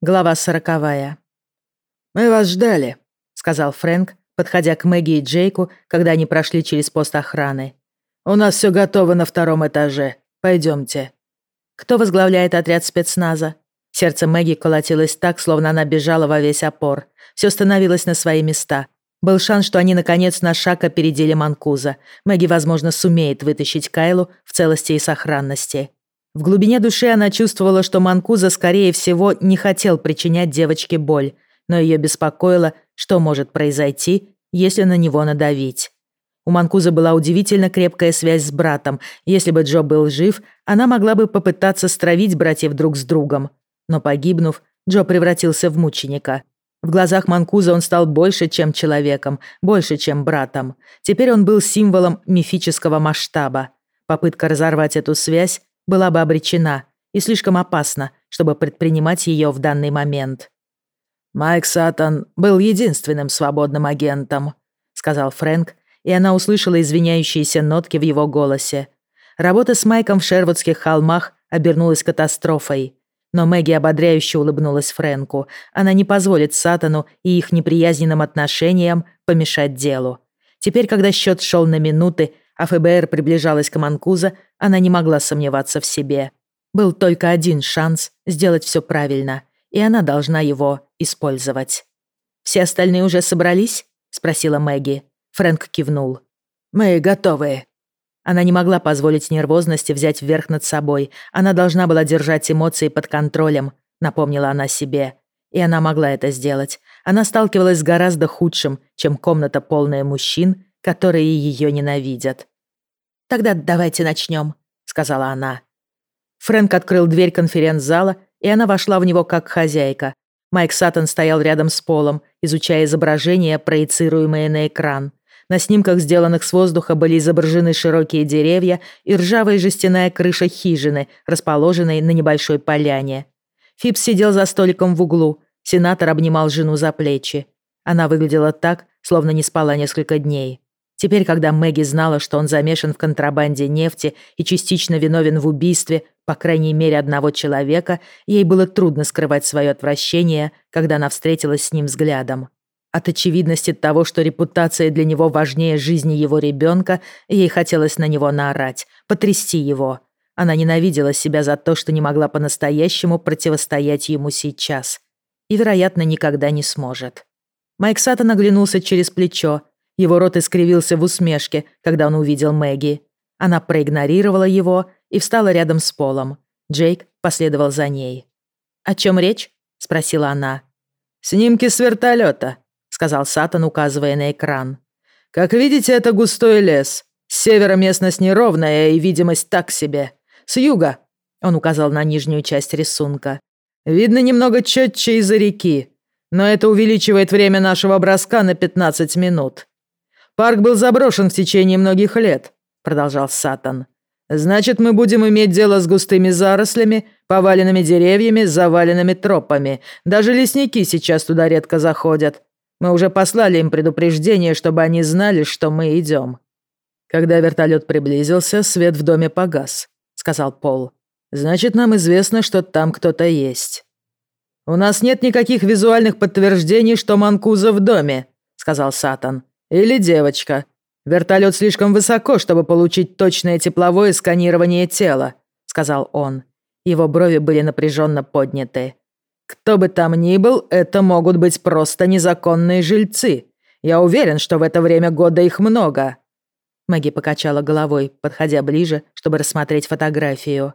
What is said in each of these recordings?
Глава сороковая. «Мы вас ждали», — сказал Фрэнк, подходя к Мэгги и Джейку, когда они прошли через пост охраны. «У нас все готово на втором этаже. Пойдемте». Кто возглавляет отряд спецназа? Сердце Мэгги колотилось так, словно она бежала во весь опор. Все становилось на свои места. Был шанс, что они наконец на шаг опередили Манкуза. Мэгги, возможно, сумеет вытащить Кайлу в целости и сохранности. В глубине души она чувствовала, что Манкуза, скорее всего, не хотел причинять девочке боль, но ее беспокоило, что может произойти, если на него надавить. У Манкуза была удивительно крепкая связь с братом. Если бы Джо был жив, она могла бы попытаться стравить братьев друг с другом. Но погибнув, Джо превратился в мученика. В глазах Манкуза он стал больше, чем человеком, больше, чем братом. Теперь он был символом мифического масштаба. Попытка разорвать эту связь была бы обречена и слишком опасна, чтобы предпринимать ее в данный момент. «Майк Саттон был единственным свободным агентом», — сказал Фрэнк, и она услышала извиняющиеся нотки в его голосе. Работа с Майком в Шервудских холмах обернулась катастрофой. Но Мэгги ободряюще улыбнулась Фрэнку. Она не позволит Сатану и их неприязненным отношениям помешать делу. Теперь, когда счет шел на минуты, а ФБР приближалась к Манкуза, она не могла сомневаться в себе. Был только один шанс сделать все правильно, и она должна его использовать. «Все остальные уже собрались?» — спросила Мэгги. Фрэнк кивнул. «Мы готовы». Она не могла позволить нервозности взять вверх над собой. Она должна была держать эмоции под контролем, напомнила она себе. И она могла это сделать. Она сталкивалась с гораздо худшим, чем комната полная мужчин, которые ее ненавидят. «Тогда давайте начнем», — сказала она. Фрэнк открыл дверь конференц-зала, и она вошла в него как хозяйка. Майк Саттон стоял рядом с полом, изучая изображения, проецируемые на экран. На снимках, сделанных с воздуха, были изображены широкие деревья и ржавая жестяная крыша хижины, расположенной на небольшой поляне. Фипс сидел за столиком в углу. Сенатор обнимал жену за плечи. Она выглядела так, словно не спала несколько дней. Теперь, когда Мэгги знала, что он замешан в контрабанде нефти и частично виновен в убийстве, по крайней мере, одного человека, ей было трудно скрывать свое отвращение, когда она встретилась с ним взглядом. От очевидности того, что репутация для него важнее жизни его ребенка, ей хотелось на него наорать, потрясти его. Она ненавидела себя за то, что не могла по-настоящему противостоять ему сейчас. И, вероятно, никогда не сможет. Майк Саттон оглянулся через плечо, его рот искривился в усмешке, когда он увидел Мэгги. Она проигнорировала его и встала рядом с Полом. Джейк последовал за ней. «О чем речь?» — спросила она. «Снимки с вертолета», — сказал Сатан, указывая на экран. «Как видите, это густой лес. С севера местность неровная и видимость так себе. С юга», — он указал на нижнюю часть рисунка, «видно немного четче из-за реки, но это увеличивает время нашего броска на 15 минут. «Парк был заброшен в течение многих лет», — продолжал Сатан. «Значит, мы будем иметь дело с густыми зарослями, поваленными деревьями, заваленными тропами. Даже лесники сейчас туда редко заходят. Мы уже послали им предупреждение, чтобы они знали, что мы идем». Когда вертолет приблизился, свет в доме погас, сказал Пол. Значит, нам известно, что там кто-то есть. У нас нет никаких визуальных подтверждений, что Манкуза в доме, сказал Сатан. Или девочка. Вертолет слишком высоко, чтобы получить точное тепловое сканирование тела», — сказал он. Его брови были напряженно подняты. «Кто бы там ни был, это могут быть просто незаконные жильцы. Я уверен, что в это время года их много». Мэгги покачала головой, подходя ближе, чтобы рассмотреть фотографию.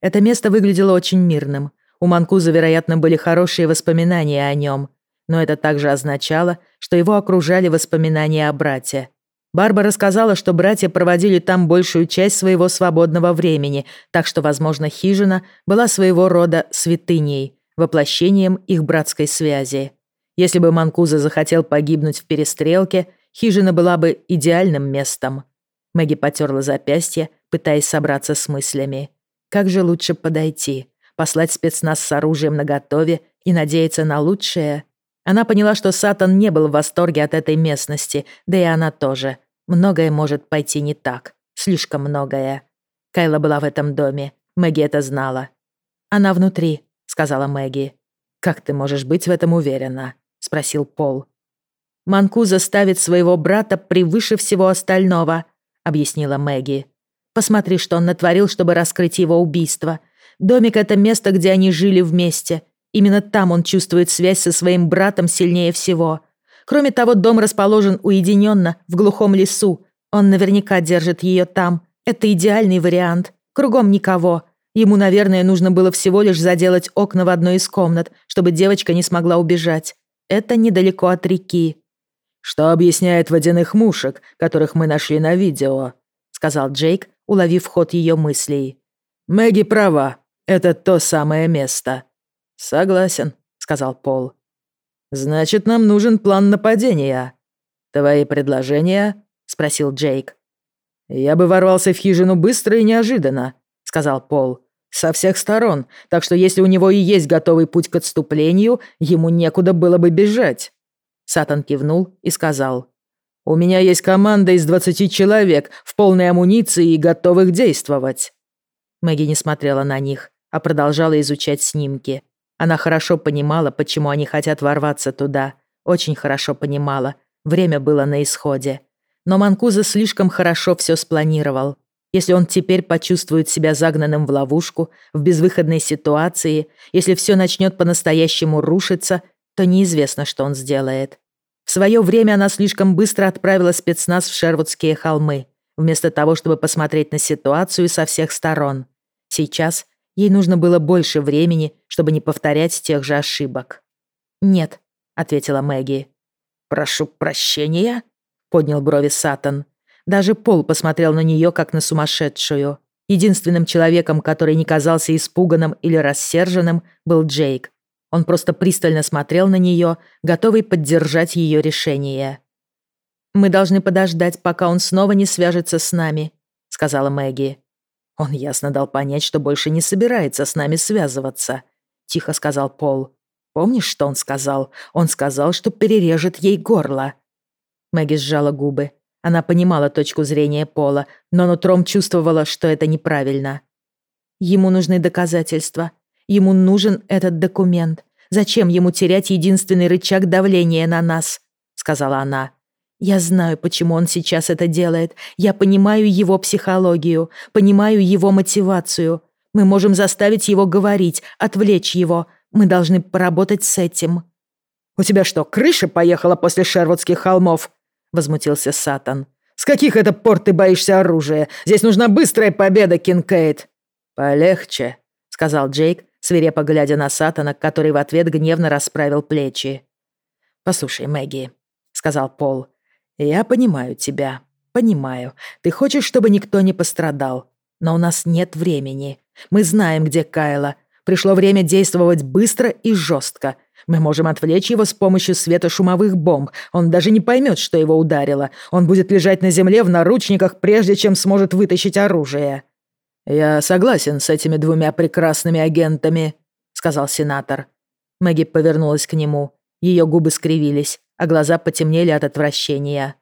Это место выглядело очень мирным. У Манкуза, вероятно, были хорошие воспоминания о нем но это также означало, что его окружали воспоминания о брате. Барбара сказала, что братья проводили там большую часть своего свободного времени, так что, возможно, хижина была своего рода святыней, воплощением их братской связи. Если бы Манкуза захотел погибнуть в перестрелке, хижина была бы идеальным местом. Мэгги потерла запястье, пытаясь собраться с мыслями. Как же лучше подойти? Послать спецназ с оружием наготове и надеяться на лучшее? Она поняла, что Сатан не был в восторге от этой местности, да и она тоже. Многое может пойти не так. Слишком многое. Кайла была в этом доме. Мэгги это знала. «Она внутри», — сказала Мэгги. «Как ты можешь быть в этом уверена?» — спросил Пол. «Манкуза ставит своего брата превыше всего остального», — объяснила Мэгги. «Посмотри, что он натворил, чтобы раскрыть его убийство. Домик — это место, где они жили вместе. Именно там он чувствует связь со своим братом сильнее всего. Кроме того, дом расположен уединенно, в глухом лесу. Он наверняка держит ее там. Это идеальный вариант. Кругом никого. Ему, наверное, нужно было всего лишь заделать окна в одной из комнат, чтобы девочка не смогла убежать. Это недалеко от реки. «Что объясняет водяных мушек, которых мы нашли на видео?» — сказал Джейк, уловив ход ее мыслей. «Мэгги права. Это то самое место». «Согласен», — сказал Пол. «Значит, нам нужен план нападения. Твои предложения?» — спросил Джейк. «Я бы ворвался в хижину быстро и неожиданно», — сказал Пол. «Со всех сторон, так что если у него и есть готовый путь к отступлению, ему некуда было бы бежать». Сатан кивнул и сказал. «У меня есть команда из двадцати человек в полной амуниции и готовых действовать». Мэгги не смотрела на них, а продолжала изучать снимки. Она хорошо понимала, почему они хотят ворваться туда. Очень хорошо понимала. Время было на исходе. Но Манкуза слишком хорошо все спланировал. Если он теперь почувствует себя загнанным в ловушку, в безвыходной ситуации, если все начнет по-настоящему рушиться, то неизвестно, что он сделает. В свое время она слишком быстро отправила спецназ в Шервудские холмы, вместо того, чтобы посмотреть на ситуацию со всех сторон. Сейчас ей нужно было больше времени, чтобы не повторять тех же ошибок. «Нет», — ответила Мэгги. «Прошу прощения?» поднял брови Сатан. Даже Пол посмотрел на нее, как на сумасшедшую. Единственным человеком, который не казался испуганным или рассерженным, был Джейк. Он просто пристально смотрел на нее, готовый поддержать ее решение. «Мы должны подождать, пока он снова не свяжется с нами», — сказала Мэгги. «Он ясно дал понять, что больше не собирается с нами связываться», — тихо сказал Пол. «Помнишь, что он сказал? Он сказал, что перережет ей горло». Мэгги сжала губы. Она понимала точку зрения Пола, но нутром чувствовала, что это неправильно. Ему нужны доказательства. Ему нужен этот документ. Зачем ему терять единственный рычаг давления на нас? Сказала она. Я знаю, почему он сейчас это делает. Я понимаю его психологию, понимаю его мотивацию. Мы можем заставить его говорить, отвлечь его. Мы должны поработать с этим. «У тебя что, крыша поехала после Шервудских холмов?» — возмутился Сатан. «С каких это пор ты боишься оружия? Здесь нужна быстрая победа, Кинкейд!» «Полегче», — сказал Джейк, свирепо глядя на Сатана, который в ответ гневно расправил плечи. «Послушай, Мэгги», — сказал Пол, — «я понимаю тебя, понимаю. Ты хочешь, чтобы никто не пострадал, но у нас нет времени. Мы знаем, где Кайла. Пришло время действовать быстро и жестко. Мы можем отвлечь его с помощью светошумовых бомб. Он даже не поймет, что его ударило. Он будет лежать на земле в наручниках, прежде чем сможет вытащить оружие». «Я согласен с этими двумя прекрасными агентами», — сказал сенатор. Мэгги повернулась к нему. Ее губы скривились, а глаза потемнели от отвращения.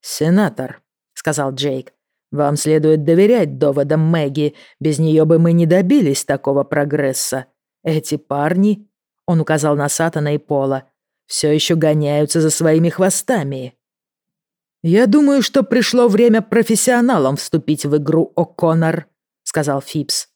«Сенатор», — сказал Джейк, — «вам следует доверять доводам Мэгги. Без нее бы мы не добились такого прогресса. Эти парни он указал на Сатана и Пола. «Все еще гоняются за своими хвостами». «Я думаю, что пришло время профессионалам вступить в игру, О'Коннор», — сказал Фипс.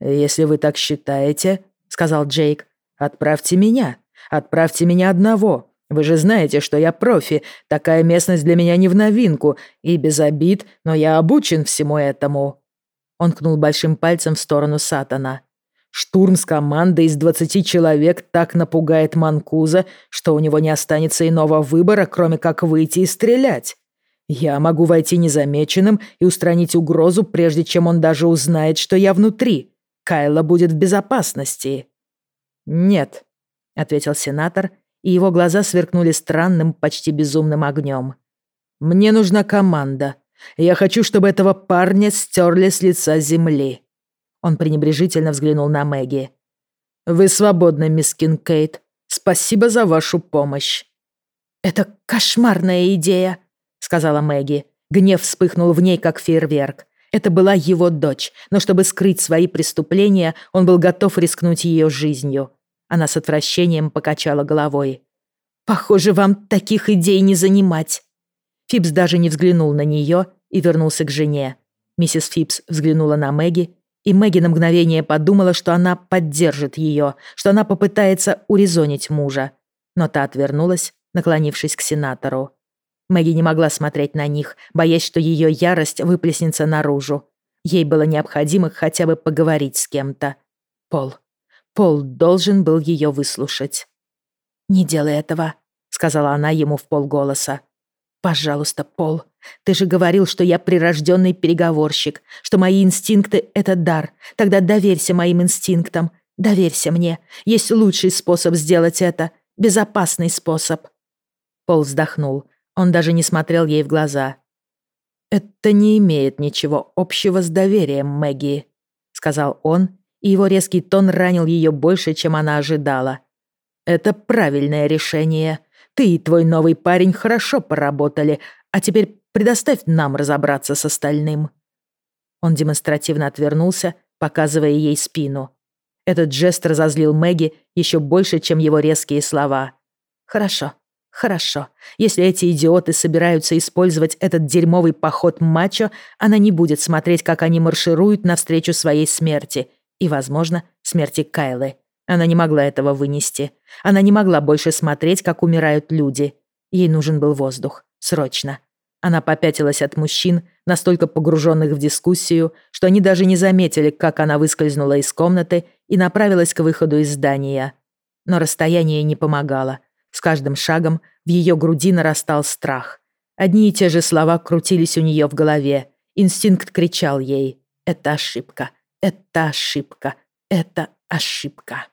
«Если вы так считаете», — сказал Джейк, — «отправьте меня. Отправьте меня одного. Вы же знаете, что я профи. Такая местность для меня не в новинку. И без обид, но я обучен всему этому». Он кнул большим пальцем в сторону Сатана. Штурм с командой из 20 человек так напугает Манкуза, что у него не останется иного выбора, кроме как выйти и стрелять. Я могу войти незамеченным и устранить угрозу, прежде чем он даже узнает, что я внутри. Кайла будет в безопасности». «Нет», — ответил сенатор, и его глаза сверкнули странным, почти безумным огнем. «Мне нужна команда. Я хочу, чтобы этого парня стерли с лица земли». Он пренебрежительно взглянул на Мэгги. «Вы свободны, мисс Кинкейт. Спасибо за вашу помощь». «Это кошмарная идея», — сказала Мэгги. Гнев вспыхнул в ней, как фейерверк. Это была его дочь, но чтобы скрыть свои преступления, он был готов рискнуть ее жизнью. Она с отвращением покачала головой. «Похоже, вам таких идей не занимать». Фипс даже не взглянул на нее и вернулся к жене. Миссис Фипс взглянула на Мэгги, и Мэгги на мгновение подумала, что она поддержит ее, что она попытается урезонить мужа. Но та отвернулась, наклонившись к сенатору. Мэгги не могла смотреть на них, боясь, что ее ярость выплеснется наружу. Ей было необходимо хотя бы поговорить с кем-то. Пол. Пол должен был ее выслушать. «Не делай этого», — сказала она ему в полголоса. «Пожалуйста, Пол, ты же говорил, что я прирожденный переговорщик, что мои инстинкты — это дар. Тогда доверься моим инстинктам, доверься мне. Есть лучший способ сделать это, безопасный способ». Пол вздохнул. Он даже не смотрел ей в глаза. «Это не имеет ничего общего с доверием, Мэгги», — сказал он, и его резкий тон ранил ее больше, чем она ожидала. «Это правильное решение. Ты и твой новый парень хорошо поработали, а теперь предоставь нам разобраться с остальным». Он демонстративно отвернулся, показывая ей спину. Этот жест разозлил Мэгги еще больше, чем его резкие слова. «Хорошо, Хорошо, если эти идиоты собираются использовать этот дерьмовый поход мачо, она не будет смотреть, как они маршируют навстречу своей смерти и, возможно, смерти Кайлы. Она не могла этого вынести. Она не могла больше смотреть, как умирают люди. Ей нужен был воздух. Срочно. Она попятилась от мужчин, настолько погруженных в дискуссию, что они даже не заметили, как она выскользнула из комнаты и направилась к выходу из здания. Но расстояние не помогало. С каждым шагом в ее груди нарастал страх. Одни и те же слова крутились у нее в голове. Инстинкт кричал ей «Это ошибка! Это ошибка! Это ошибка!»